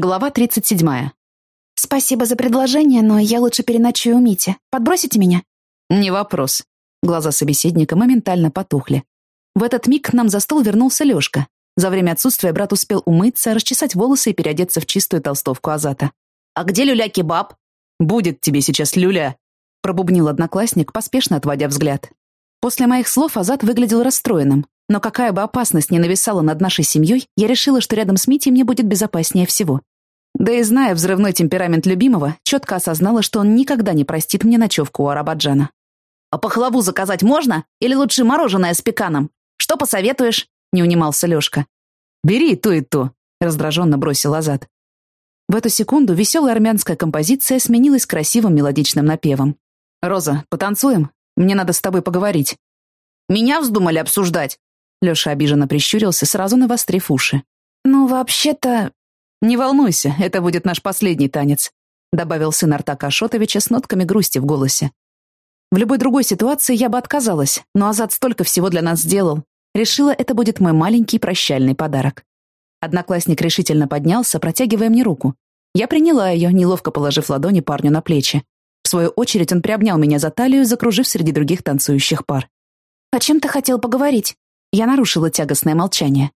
Глава 37. «Спасибо за предложение, но я лучше переночую у Мити. Подбросите меня?» «Не вопрос». Глаза собеседника моментально потухли. В этот миг к нам за стол вернулся Лёшка. За время отсутствия брат успел умыться, расчесать волосы и переодеться в чистую толстовку Азата. «А где люля-кебаб?» «Будет тебе сейчас люля», — пробубнил одноклассник, поспешно отводя взгляд. После моих слов Азат выглядел расстроенным, но какая бы опасность ни нависала над нашей семьей, я решила, что рядом с Митей мне будет безопаснее всего. Да и зная взрывной темперамент любимого, четко осознала, что он никогда не простит мне ночевку у Арабаджана. «А пахлаву заказать можно? Или лучше мороженое с пеканом? Что посоветуешь?» — не унимался Лёшка. «Бери то, и то», — раздраженно бросил Азат. В эту секунду веселая армянская композиция сменилась красивым мелодичным напевом. «Роза, потанцуем? Мне надо с тобой поговорить». «Меня вздумали обсуждать?» Лёша обиженно прищурился, сразу навострив уши. «Ну, вообще-то...» «Не волнуйся, это будет наш последний танец», добавил сын Артака Ашотовича с нотками грусти в голосе. В любой другой ситуации я бы отказалась, но Азат столько всего для нас сделал. Решила, это будет мой маленький прощальный подарок. Одноклассник решительно поднялся, протягивая мне руку. Я приняла ее, неловко положив ладони парню на плечи. В свою очередь он приобнял меня за талию, закружив среди других танцующих пар. «О чем ты хотел поговорить?» Я нарушила тягостное молчание.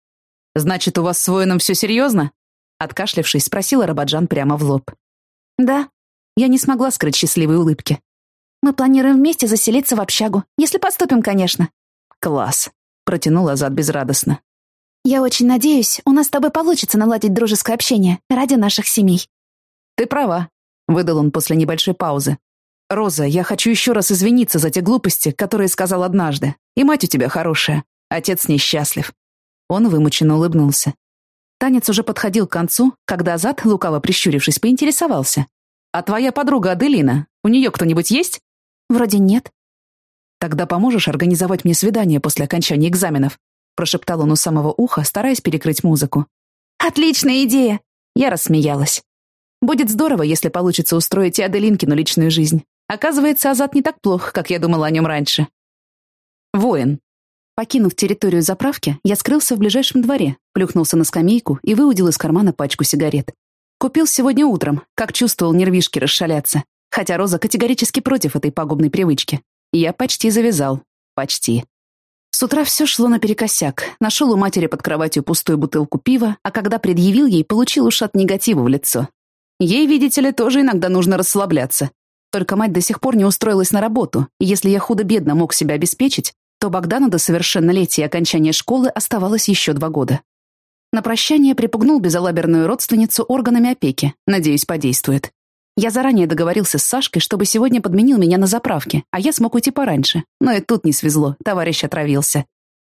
«Значит, у вас с воином все серьезно?» Откашлявшись, спросила Рабаджан прямо в лоб. «Да». Я не смогла скрыть счастливой улыбки. «Мы планируем вместе заселиться в общагу, если поступим, конечно». «Класс», — протянула Азат безрадостно. «Я очень надеюсь, у нас с тобой получится наладить дружеское общение ради наших семей». «Ты права», — выдал он после небольшой паузы. «Роза, я хочу еще раз извиниться за те глупости, которые сказал однажды. И мать у тебя хорошая. Отец несчастлив». Он вымученно улыбнулся. Танец уже подходил к концу, когда Азат, лукаво прищурившись, поинтересовался. «А твоя подруга Аделина, у нее кто-нибудь есть?» «Вроде нет». «Тогда поможешь организовать мне свидание после окончания экзаменов?» прошептал он у самого уха, стараясь перекрыть музыку. «Отличная идея!» Я рассмеялась. «Будет здорово, если получится устроить и Аделинкину личную жизнь. Оказывается, Азат не так плох, как я думала о нем раньше». Воин. Покинув территорию заправки, я скрылся в ближайшем дворе, плюхнулся на скамейку и выудил из кармана пачку сигарет. Купил сегодня утром, как чувствовал нервишки расшаляться. Хотя Роза категорически против этой пагубной привычки. Я почти завязал. Почти. С утра все шло наперекосяк. Нашел у матери под кроватью пустую бутылку пива, а когда предъявил ей, получил уж от негатива в лицо. Ей, видите ли, тоже иногда нужно расслабляться. Только мать до сих пор не устроилась на работу, и если я худо-бедно мог себя обеспечить, то Богдану до совершеннолетия и окончания школы оставалось еще два года. На прощание припугнул безалаберную родственницу органами опеки. Надеюсь, подействует. Я заранее договорился с Сашкой, чтобы сегодня подменил меня на заправке, а я смог уйти пораньше. Но и тут не свезло, товарищ отравился.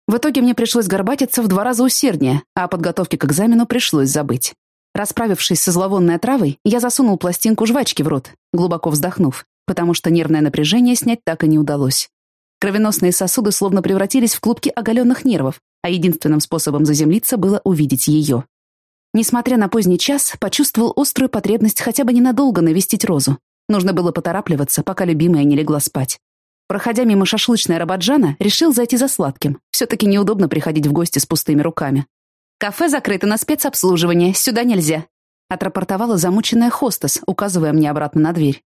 В итоге мне пришлось горбатиться в два раза усерднее, а о подготовке к экзамену пришлось забыть. Расправившись со зловонной отравой, я засунул пластинку жвачки в рот, глубоко вздохнув, потому что нервное напряжение снять так и не удалось. Кровеносные сосуды словно превратились в клубки оголенных нервов, а единственным способом заземлиться было увидеть ее. Несмотря на поздний час, почувствовал острую потребность хотя бы ненадолго навестить Розу. Нужно было поторапливаться, пока любимая не легла спать. Проходя мимо шашлычной Рабаджана, решил зайти за сладким. Все-таки неудобно приходить в гости с пустыми руками. «Кафе закрыто на спецобслуживание, сюда нельзя», отрапортовала замученная хостес, указывая мне обратно на дверь.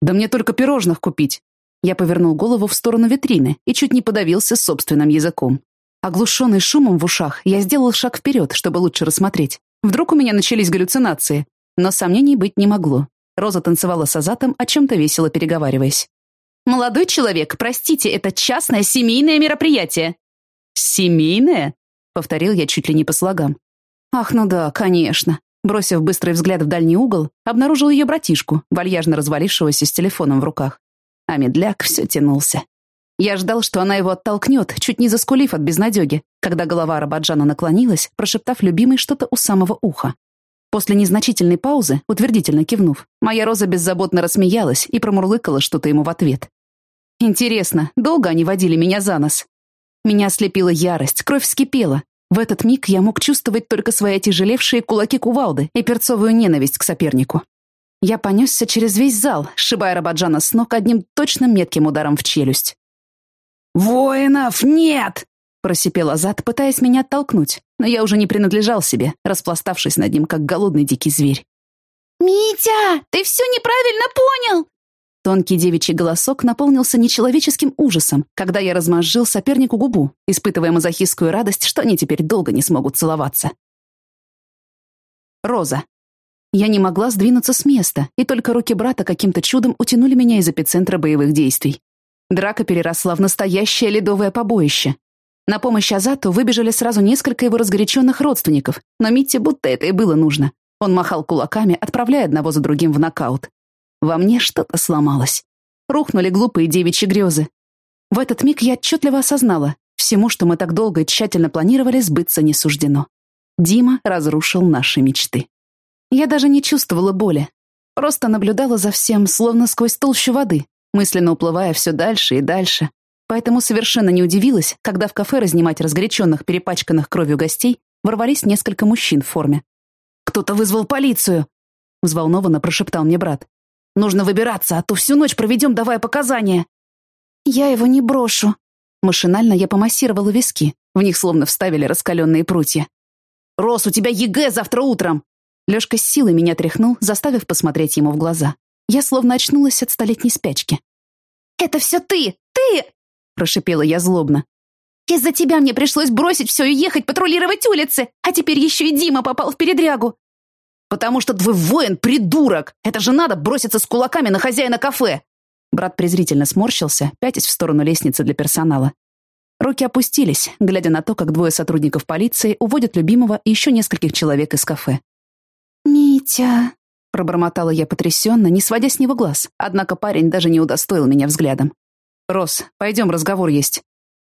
«Да мне только пирожных купить», я повернул голову в сторону витрины и чуть не подавился собственным языком. Оглушенный шумом в ушах, я сделал шаг вперед, чтобы лучше рассмотреть. Вдруг у меня начались галлюцинации. Но сомнений быть не могло. Роза танцевала с Азатом, о чем-то весело переговариваясь. «Молодой человек, простите, это частное семейное мероприятие». «Семейное?» — повторил я чуть ли не по слогам. «Ах, ну да, конечно». Бросив быстрый взгляд в дальний угол, обнаружил ее братишку, вальяжно развалившегося с телефоном в руках а медляк все тянулся. Я ждал, что она его оттолкнет, чуть не заскулив от безнадеги, когда голова Рабаджана наклонилась, прошептав любимой что-то у самого уха. После незначительной паузы, утвердительно кивнув, моя роза беззаботно рассмеялась и промурлыкала что-то ему в ответ. Интересно, долго они водили меня за нос? Меня ослепила ярость, кровь вскипела. В этот миг я мог чувствовать только свои тяжелевшие кулаки кувалды и перцовую ненависть к сопернику. Я понесся через весь зал, сшибая Рабаджана с ног одним точным метким ударом в челюсть. «Воинов нет!» — Просипел Азат, пытаясь меня оттолкнуть, но я уже не принадлежал себе, распластавшись над ним, как голодный дикий зверь. «Митя, ты все неправильно понял!» Тонкий девичий голосок наполнился нечеловеческим ужасом, когда я размозжил сопернику губу, испытывая мазохистскую радость, что они теперь долго не смогут целоваться. Роза. Я не могла сдвинуться с места, и только руки брата каким-то чудом утянули меня из эпицентра боевых действий. Драка переросла в настоящее ледовое побоище. На помощь Азату выбежали сразу несколько его разгоряченных родственников, но Митте будто это и было нужно. Он махал кулаками, отправляя одного за другим в нокаут. Во мне что-то сломалось. Рухнули глупые девичьи грезы. В этот миг я отчетливо осознала, всему, что мы так долго и тщательно планировали, сбыться не суждено. Дима разрушил наши мечты. Я даже не чувствовала боли. Просто наблюдала за всем, словно сквозь толщу воды, мысленно уплывая все дальше и дальше. Поэтому совершенно не удивилась, когда в кафе разнимать разгоряченных, перепачканных кровью гостей ворвались несколько мужчин в форме. «Кто-то вызвал полицию!» — взволнованно прошептал мне брат. Нужно выбираться, а то всю ночь проведем, давая показания». «Я его не брошу». Машинально я помассировала виски. В них словно вставили раскаленные прутья. «Роз, у тебя ЕГЭ завтра утром!» Лёшка с силой меня тряхнул, заставив посмотреть ему в глаза. Я словно очнулась от столетней спячки. «Это все ты! Ты!» Прошипела я злобно. «Из-за тебя мне пришлось бросить все и ехать патрулировать улицы, а теперь еще и Дима попал в передрягу. «Потому что твой воин — придурок! Это же надо броситься с кулаками на хозяина кафе!» Брат презрительно сморщился, пятясь в сторону лестницы для персонала. Руки опустились, глядя на то, как двое сотрудников полиции уводят любимого и еще нескольких человек из кафе. «Митя...» — пробормотала я потрясенно, не сводя с него глаз, однако парень даже не удостоил меня взглядом. «Рос, пойдем, разговор есть».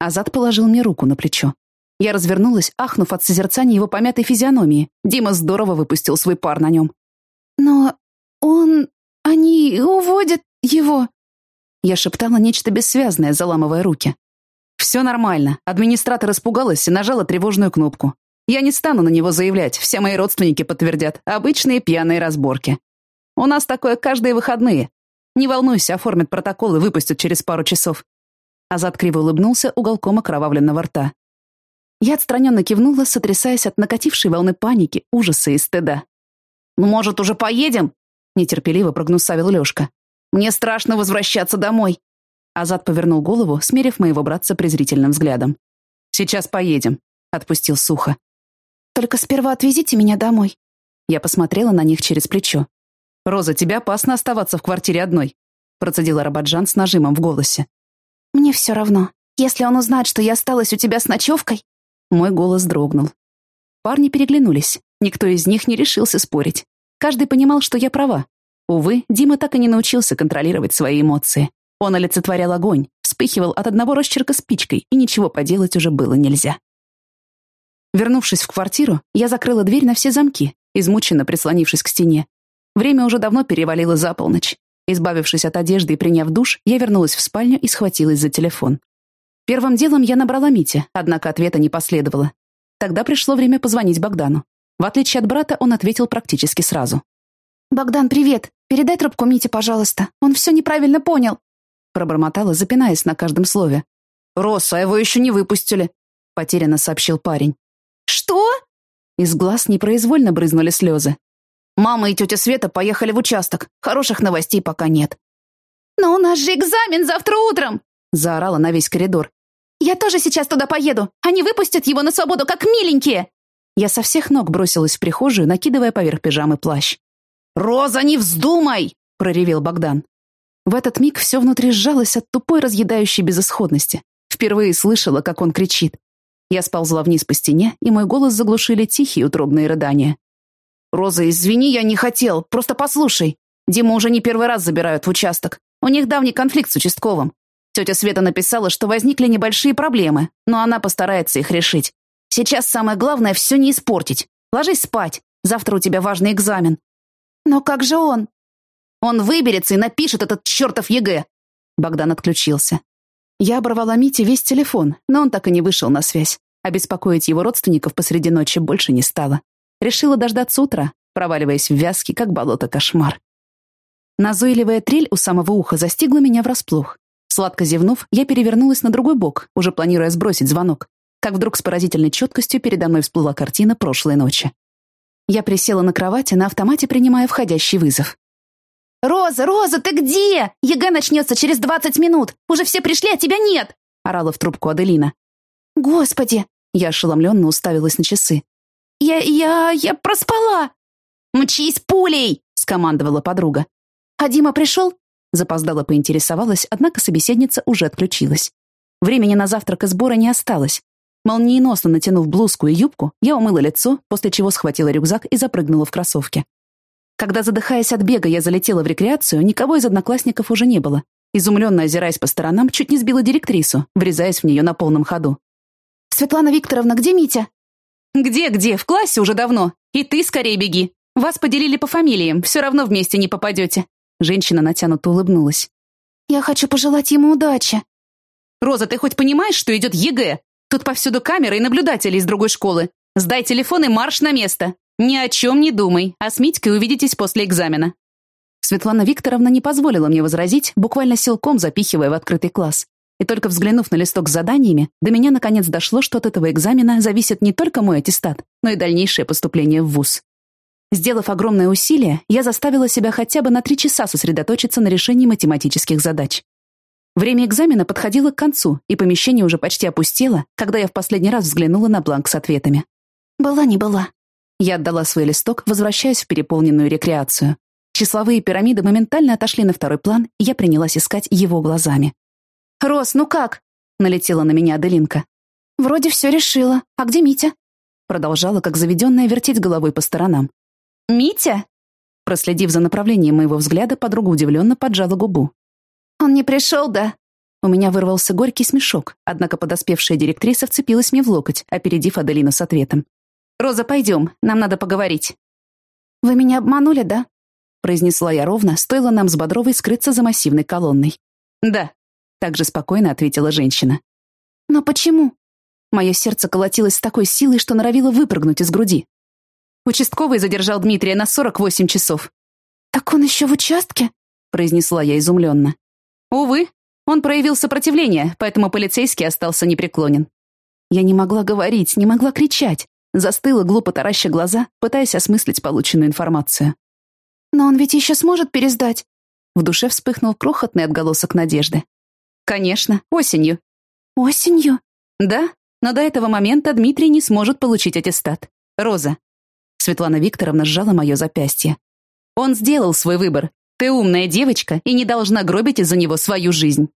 Азат положил мне руку на плечо. Я развернулась, ахнув от созерцания его помятой физиономии. Дима здорово выпустил свой пар на нем. «Но он... они уводят его...» Я шептала нечто бессвязное, заламывая руки. «Все нормально. Администратор испугалась и нажала тревожную кнопку. Я не стану на него заявлять, все мои родственники подтвердят. Обычные пьяные разборки. У нас такое каждые выходные. Не волнуйся, оформят протокол и выпустят через пару часов». Азат криво улыбнулся уголком окровавленного рта. Я отстраненно кивнула, сотрясаясь от накатившей волны паники, ужаса и стыда. «Ну, может, уже поедем?» — нетерпеливо прогнусавил Лёшка. «Мне страшно возвращаться домой». Азат повернул голову, смерив моего братца презрительным взглядом. «Сейчас поедем», — отпустил сухо. «Только сперва отвезите меня домой». Я посмотрела на них через плечо. «Роза, тебе опасно оставаться в квартире одной», — процедила Рабаджан с нажимом в голосе. «Мне все равно. Если он узнает, что я осталась у тебя с ночевкой...» Мой голос дрогнул. Парни переглянулись. Никто из них не решился спорить. Каждый понимал, что я права. Увы, Дима так и не научился контролировать свои эмоции. Он олицетворял огонь, вспыхивал от одного росчерка спичкой, и ничего поделать уже было нельзя. Вернувшись в квартиру, я закрыла дверь на все замки, измученно прислонившись к стене. Время уже давно перевалило за полночь. Избавившись от одежды и приняв душ, я вернулась в спальню и схватилась за телефон. Первым делом я набрала Мите, однако ответа не последовало. Тогда пришло время позвонить Богдану. В отличие от брата, он ответил практически сразу. «Богдан, привет! Передай трубку Мите, пожалуйста. Он все неправильно понял!» Пробормотала, запинаясь на каждом слове. «Росса, его еще не выпустили!» Потерянно сообщил парень. «Что?» Из глаз непроизвольно брызнули слезы. «Мама и тетя Света поехали в участок. Хороших новостей пока нет». «Но у нас же экзамен завтра утром!» Заорала на весь коридор. «Я тоже сейчас туда поеду. Они выпустят его на свободу, как миленькие!» Я со всех ног бросилась в прихожую, накидывая поверх пижамы плащ. «Роза, не вздумай!» — проревел Богдан. В этот миг все внутри сжалось от тупой разъедающей безысходности. Впервые слышала, как он кричит. Я сползла вниз по стене, и мой голос заглушили тихие утробные рыдания. «Роза, извини, я не хотел. Просто послушай. Диму уже не первый раз забирают в участок. У них давний конфликт с участковым. Тетя Света написала, что возникли небольшие проблемы, но она постарается их решить. Сейчас самое главное все не испортить. Ложись спать. Завтра у тебя важный экзамен. Но как же он? Он выберется и напишет этот чертов ЕГЭ. Богдан отключился. Я оборвала Мите весь телефон, но он так и не вышел на связь. А беспокоить его родственников посреди ночи больше не стала. Решила дождаться утра, проваливаясь в вязкий, как болото, кошмар. Назойливая трель у самого уха застигла меня врасплох. Сладко зевнув, я перевернулась на другой бок, уже планируя сбросить звонок. как вдруг с поразительной четкостью передо мной всплыла картина прошлой ночи. Я присела на кровати, на автомате принимая входящий вызов. «Роза, Роза, ты где? ЕГЭ начнется через двадцать минут. Уже все пришли, а тебя нет!» — орала в трубку Аделина. «Господи!» — я ошеломленно уставилась на часы. «Я... я... я проспала!» «Мчись пулей!» — скомандовала подруга. «А Дима пришел?» Запоздала поинтересовалась, однако собеседница уже отключилась. Времени на завтрак и сборы не осталось. Молниеносно натянув блузку и юбку, я умыла лицо, после чего схватила рюкзак и запрыгнула в кроссовки. Когда, задыхаясь от бега, я залетела в рекреацию, никого из одноклассников уже не было. Изумленно озираясь по сторонам, чуть не сбила директрису, врезаясь в нее на полном ходу. «Светлана Викторовна, где Митя?» «Где-где? В классе уже давно. И ты скорее беги. Вас поделили по фамилиям, все равно вместе не попадете». Женщина натянуто улыбнулась. «Я хочу пожелать ему удачи». «Роза, ты хоть понимаешь, что идет ЕГЭ? Тут повсюду камеры и наблюдатели из другой школы. Сдай телефон и марш на место. Ни о чем не думай, а с Митькой увидитесь после экзамена». Светлана Викторовна не позволила мне возразить, буквально силком запихивая в открытый класс. И только взглянув на листок с заданиями, до меня наконец дошло, что от этого экзамена зависит не только мой аттестат, но и дальнейшее поступление в ВУЗ. Сделав огромное усилие, я заставила себя хотя бы на три часа сосредоточиться на решении математических задач. Время экзамена подходило к концу, и помещение уже почти опустело, когда я в последний раз взглянула на бланк с ответами. «Была не была». Я отдала свой листок, возвращаясь в переполненную рекреацию. Числовые пирамиды моментально отошли на второй план, и я принялась искать его глазами. «Рос, ну как?» — налетела на меня Аделинка. «Вроде все решила. А где Митя?» Продолжала, как заведенная, вертеть головой по сторонам. «Митя?» Проследив за направлением моего взгляда, подруга удивленно поджала губу. «Он не пришел, да?» У меня вырвался горький смешок, однако подоспевшая директриса вцепилась мне в локоть, опередив Аделину с ответом. «Роза, пойдем, нам надо поговорить». «Вы меня обманули, да?» произнесла я ровно, стоило нам с Бодровой скрыться за массивной колонной. «Да», — также спокойно ответила женщина. «Но почему?» Мое сердце колотилось с такой силой, что норовило выпрыгнуть из груди. Участковый задержал Дмитрия на 48 часов. «Так он еще в участке?» произнесла я изумленно. Увы, он проявил сопротивление, поэтому полицейский остался непреклонен. Я не могла говорить, не могла кричать. Застыла, глупо тараща глаза, пытаясь осмыслить полученную информацию. «Но он ведь еще сможет пересдать?» В душе вспыхнул крохотный отголосок надежды. «Конечно, осенью». «Осенью?» «Да, но до этого момента Дмитрий не сможет получить аттестат. Роза». Светлана Викторовна сжала мое запястье. «Он сделал свой выбор. Ты умная девочка и не должна гробить из-за него свою жизнь».